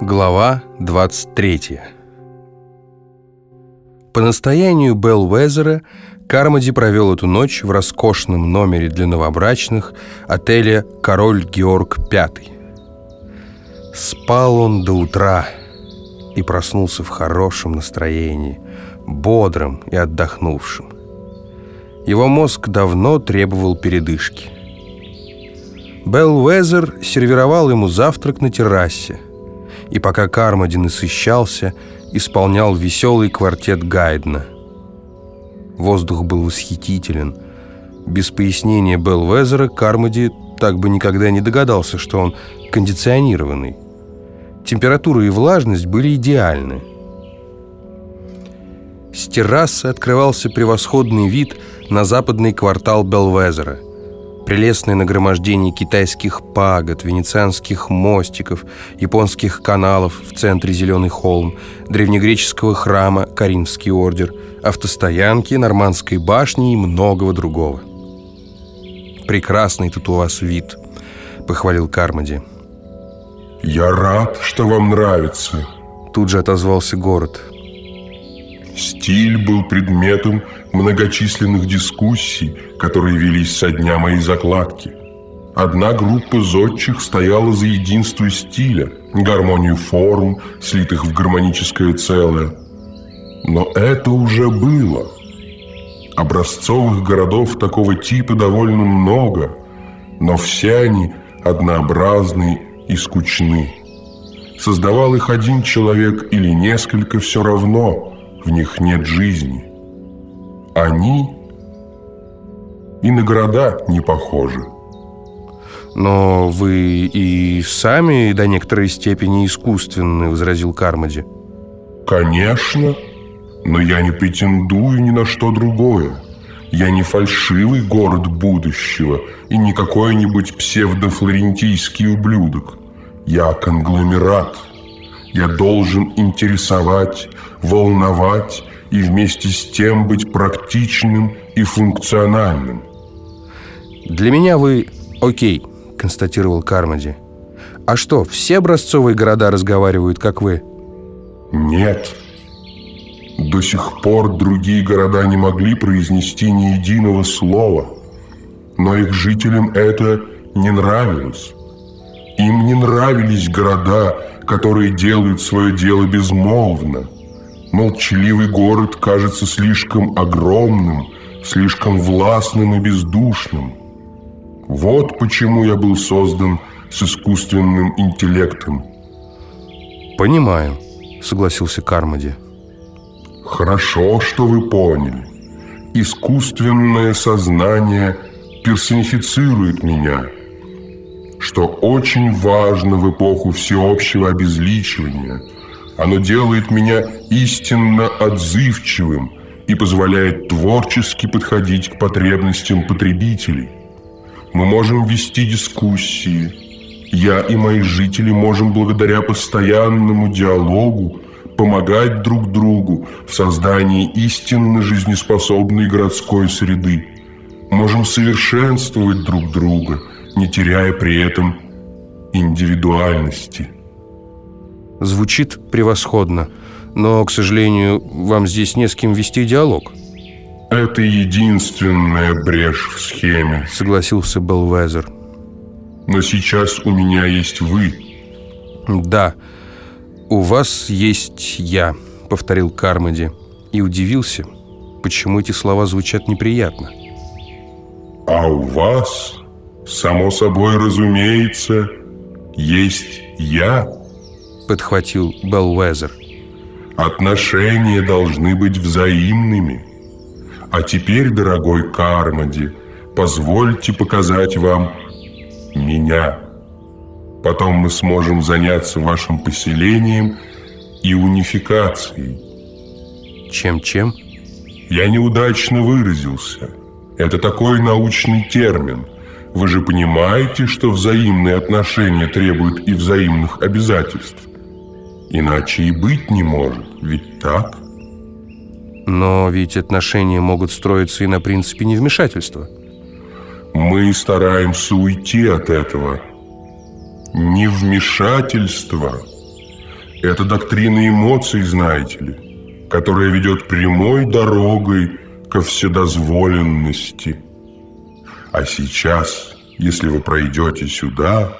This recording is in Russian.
Глава 23 По настоянию Белл Уэзера Кармоди провел эту ночь в роскошном номере для новобрачных отеля «Король Георг V». Спал он до утра и проснулся в хорошем настроении, бодрым и отдохнувшим. Его мозг давно требовал передышки. Белл Уэзер сервировал ему завтрак на террасе, и пока Кармоди насыщался, исполнял веселый квартет Гайдна – Воздух был восхитителен. Без пояснения Белвезера Кармоди так бы никогда не догадался, что он кондиционированный. Температура и влажность были идеальны. С террасы открывался превосходный вид на западный квартал Белвезера. Прелестное нагромождение китайских пагод, венецианских мостиков, японских каналов в центре Зеленый холм, древнегреческого храма Каринский ордер – автостоянки, нормандской башни и многого другого. «Прекрасный тут у вас вид», — похвалил Кармоди. «Я рад, что вам нравится», — тут же отозвался город. Стиль был предметом многочисленных дискуссий, которые велись со дня моей закладки. Одна группа зодчих стояла за единство стиля, гармонию форм, слитых в гармоническое целое – но это уже было. Образцовых городов такого типа довольно много, но все они однообразны и скучны. Создавал их один человек или несколько, все равно в них нет жизни. Они и на города не похожи. «Но вы и сами до некоторой степени искусственны», — возразил Кармоди. «Конечно», но я не претендую ни на что другое. Я не фальшивый город будущего и не какой-нибудь псевдофлорентийский ублюдок. Я конгломерат. Я должен интересовать, волновать и вместе с тем быть практичным и функциональным. «Для меня вы окей», — констатировал Кармоди. «А что, все образцовые города разговаривают, как вы?» «Нет», до сих пор другие города не могли произнести ни единого слова, но их жителям это не нравилось. Им не нравились города, которые делают свое дело безмолвно. Молчаливый город кажется слишком огромным, слишком властным и бездушным. Вот почему я был создан с искусственным интеллектом. «Понимаю», — согласился Кармоди. Хорошо, что вы поняли. Искусственное сознание персонифицирует меня, что очень важно в эпоху всеобщего обезличивания. Оно делает меня истинно отзывчивым и позволяет творчески подходить к потребностям потребителей. Мы можем вести дискуссии. Я и мои жители можем благодаря постоянному диалогу помогать друг другу в создании истинно жизнеспособной городской среды. Можем совершенствовать друг друга, не теряя при этом индивидуальности. Звучит превосходно, но, к сожалению, вам здесь не с кем вести диалог. Это единственная брешь в схеме, согласился Белвезер. Но сейчас у меня есть вы. Да, «У вас есть я», — повторил Кармоди и удивился, почему эти слова звучат неприятно. «А у вас, само собой разумеется, есть я», — подхватил Белвезер. «Отношения должны быть взаимными. А теперь, дорогой Кармоди, позвольте показать вам меня». Потом мы сможем заняться вашим поселением и унификацией. Чем-чем? Я неудачно выразился. Это такой научный термин. Вы же понимаете, что взаимные отношения требуют и взаимных обязательств. Иначе и быть не может, ведь так? Но ведь отношения могут строиться и на принципе невмешательства. Мы стараемся уйти от этого – невмешательство. Это доктрина эмоций, знаете ли, которая ведет прямой дорогой ко вседозволенности. А сейчас, если вы пройдете сюда,